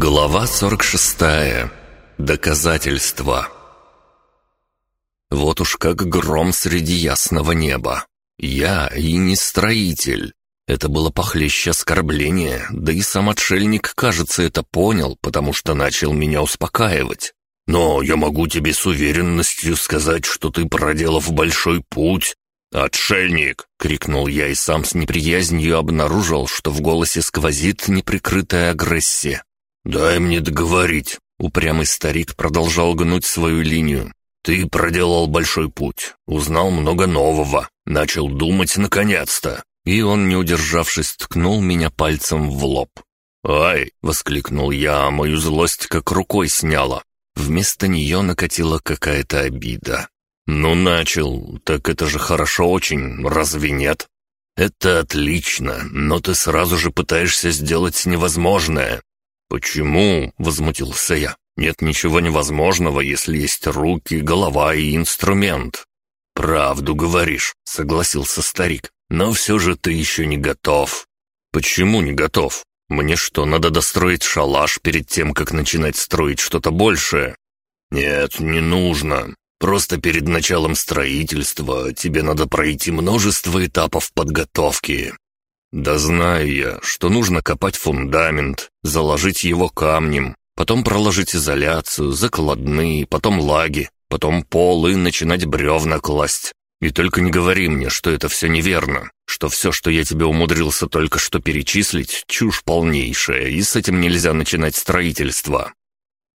Глава 46. Доказательства. Вот уж как гром среди ясного неба. Я и не строитель. Это было похлеще оскорбления, да и сам отшельник, кажется, это понял, потому что начал меня успокаивать. Но я могу тебе с уверенностью сказать, что ты, проделав большой путь, «Отшельник!» — крикнул я и сам с неприязнью обнаружил, что в голосе сквозит неприкрытая агрессия. «Дай мне договорить!» — упрямый старик продолжал гнуть свою линию. «Ты проделал большой путь, узнал много нового, начал думать наконец-то!» И он, не удержавшись, ткнул меня пальцем в лоб. «Ай!» — воскликнул я, а мою злость как рукой сняла. Вместо нее накатила какая-то обида. «Ну, начал. Так это же хорошо очень, разве нет?» «Это отлично, но ты сразу же пытаешься сделать невозможное». «Почему?» — возмутился я. «Нет ничего невозможного, если есть руки, голова и инструмент». «Правду говоришь», — согласился старик. «Но все же ты еще не готов». «Почему не готов? Мне что, надо достроить шалаш перед тем, как начинать строить что-то большее?» «Нет, не нужно. Просто перед началом строительства тебе надо пройти множество этапов подготовки. Да знаю я, что нужно копать фундамент, заложить его камнем, потом проложить изоляцию, закладные, потом лаги, потом пол и начинать бревна класть. И только не говори мне, что это все неверно, что все, что я тебе умудрился только что перечислить, чушь полнейшая, и с этим нельзя начинать строительство.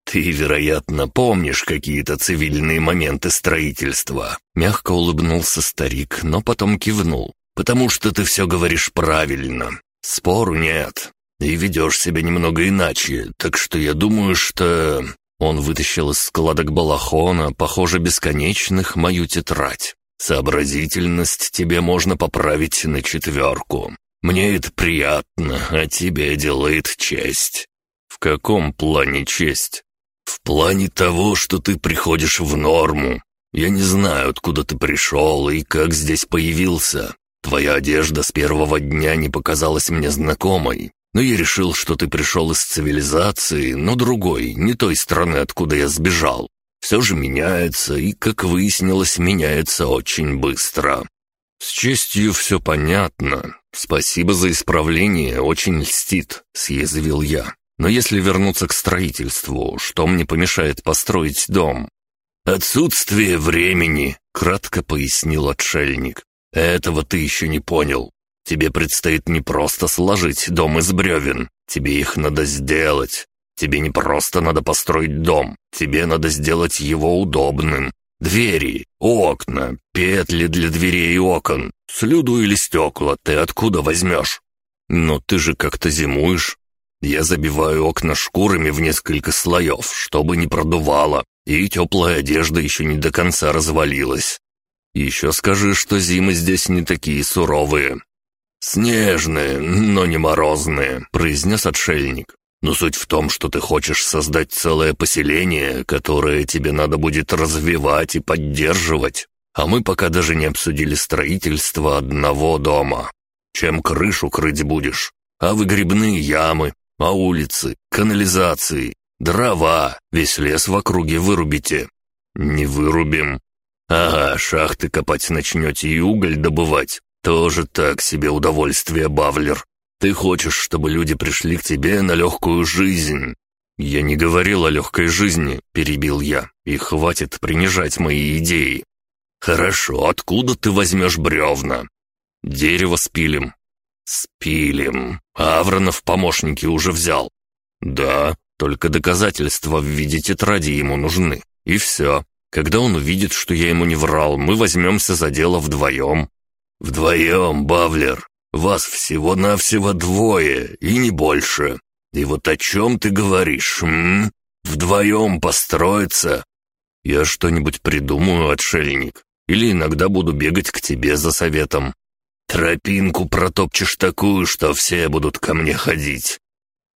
«Ты, вероятно, помнишь какие-то цивильные моменты строительства?» Мягко улыбнулся старик, но потом кивнул. «Потому что ты все говоришь правильно. Спору нет. И ведешь себя немного иначе, так что я думаю, что...» Он вытащил из складок балахона, похоже, бесконечных, мою тетрадь. «Сообразительность тебе можно поправить на четверку. Мне это приятно, а тебе делает честь». «В каком плане честь?» «В плане того, что ты приходишь в норму. Я не знаю, откуда ты пришел и как здесь появился. Твоя одежда с первого дня не показалась мне знакомой, но я решил, что ты пришел из цивилизации, но другой, не той страны, откуда я сбежал. Все же меняется, и, как выяснилось, меняется очень быстро. С честью все понятно. Спасибо за исправление, очень льстит, съязвил я. Но если вернуться к строительству, что мне помешает построить дом? «Отсутствие времени», — кратко пояснил отшельник. «Этого ты еще не понял. Тебе предстоит не просто сложить дом из бревен, тебе их надо сделать. Тебе не просто надо построить дом, тебе надо сделать его удобным. Двери, окна, петли для дверей и окон, слюду или стекла ты откуда возьмешь? Но ты же как-то зимуешь, я забиваю окна шкурами в несколько слоев, чтобы не продувало, и теплая одежда еще не до конца развалилась. Еще скажи, что зимы здесь не такие суровые. «Снежные, но не морозные», — произнес отшельник. «Но суть в том, что ты хочешь создать целое поселение, которое тебе надо будет развивать и поддерживать. А мы пока даже не обсудили строительство одного дома. Чем крышу крыть будешь? А выгребные ямы, а улицы, канализации, дрова, весь лес в округе вырубите. Не вырубим. Ага, шахты копать начнете и уголь добывать. Тоже так себе удовольствие, Бавлер. Ты хочешь, чтобы люди пришли к тебе на легкую жизнь. Я не говорил о легкой жизни, перебил я, и хватит принижать мои идеи. Хорошо, откуда ты возьмешь бревна? Дерево спилим, «Спилим. Авронов помощники уже взял». «Да, только доказательства в виде тетради ему нужны. И все. Когда он увидит, что я ему не врал, мы возьмемся за дело вдвоем». «Вдвоем, Бавлер. Вас всего-навсего двое, и не больше. И вот о чем ты говоришь, м? Вдвоем построиться?» «Я что-нибудь придумаю, отшельник. Или иногда буду бегать к тебе за советом. Тропинку протопчешь такую, что все будут ко мне ходить».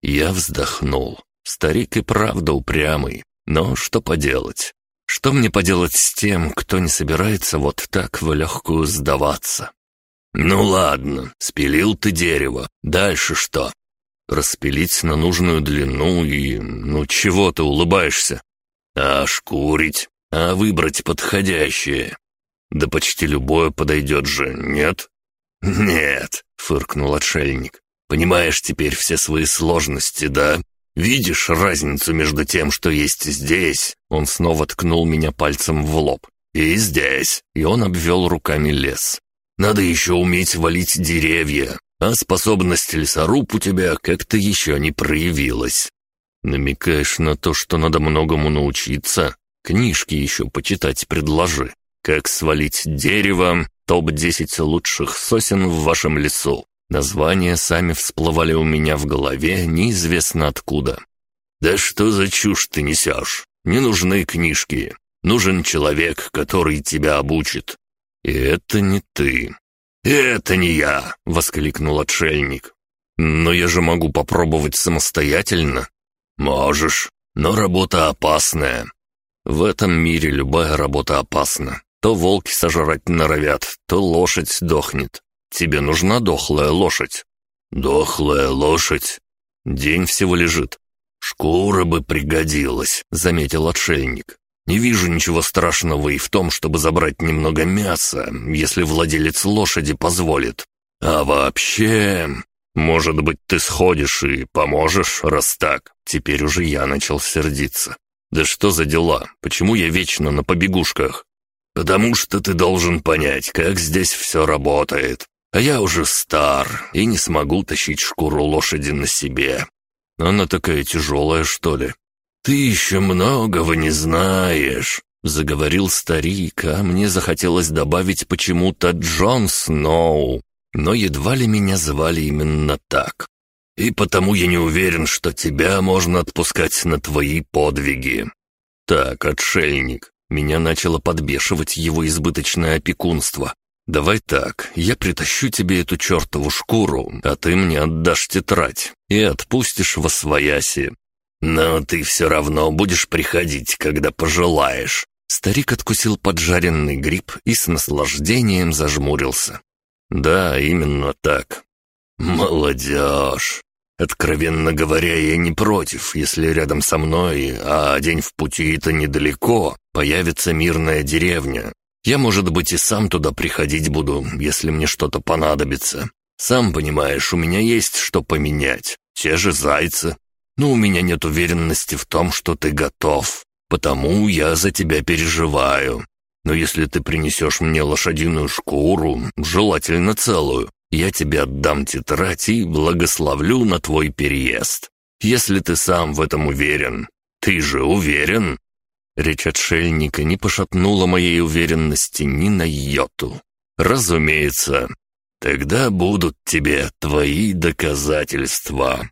Я вздохнул. Старик и правда упрямый. Но что поделать? Что мне поделать с тем, кто не собирается вот так в легкую сдаваться? «Ну ладно, спилил ты дерево. Дальше что?» распилить на нужную длину и... Ну чего ты улыбаешься? А шкурить? А выбрать подходящее? Да почти любое подойдет же, нет? Нет, фыркнул отшельник. Понимаешь теперь все свои сложности, да? Видишь разницу между тем, что есть здесь? Он снова ткнул меня пальцем в лоб. И здесь. И он обвел руками лес. Надо еще уметь валить деревья, а способность лесоруб у тебя как-то еще не проявилась. Намекаешь на то, что надо многому научиться? Книжки еще почитать предложи. Как свалить дерево, топ-10 лучших сосен в вашем лесу. Названия сами всплывали у меня в голове неизвестно откуда. «Да что за чушь ты несешь? Не нужны книжки. Нужен человек, который тебя обучит. И это не ты. «Это не я!» — воскликнул отшельник. «Но я же могу попробовать самостоятельно». «Можешь, но работа опасная». В этом мире любая работа опасна. То волки сожрать норовят, то лошадь дохнет. Тебе нужна дохлая лошадь?» «Дохлая лошадь?» «День всего лежит». «Шкура бы пригодилась», — заметил отшельник. Не вижу ничего страшного и в том, чтобы забрать немного мяса, если владелец лошади позволит. А вообще... Может быть, ты сходишь и поможешь, раз так? Теперь уже я начал сердиться. Да что за дела? Почему я вечно на побегушках? Потому что ты должен понять, как здесь все работает. А я уже стар и не смогу тащить шкуру лошади на себе. Она такая тяжелая, что ли? «Ты еще многого не знаешь», — заговорил старик, а мне захотелось добавить почему-то Джон Сноу, но едва ли меня звали именно так. «И потому я не уверен, что тебя можно отпускать на твои подвиги». «Так, отшельник, меня начало подбешивать его избыточное опекунство. «Давай так, я притащу тебе эту чертову шкуру, а ты мне отдашь тетрадь и отпустишь во свояси. «Но ты все равно будешь приходить, когда пожелаешь». Старик откусил поджаренный гриб и с наслаждением зажмурился. «Да, именно так». «Молодежь! Откровенно говоря, я не против, если рядом со мной, а день в пути это недалеко, появится мирная деревня. Я, может быть, и сам туда приходить буду, если мне что-то понадобится. Сам понимаешь, у меня есть что поменять. Те же зайцы, но у меня нет уверенности в том, что ты готов. Потому я за тебя переживаю. Но если ты принесешь мне лошадиную шкуру, желательно целую, я тебе отдам тетрадь и благословлю на твой переезд. Если ты сам в этом уверен. Ты же уверен?» Речь отшельника не пошатнула моей уверенности ни на йоту. «Разумеется. Тогда будут тебе твои доказательства».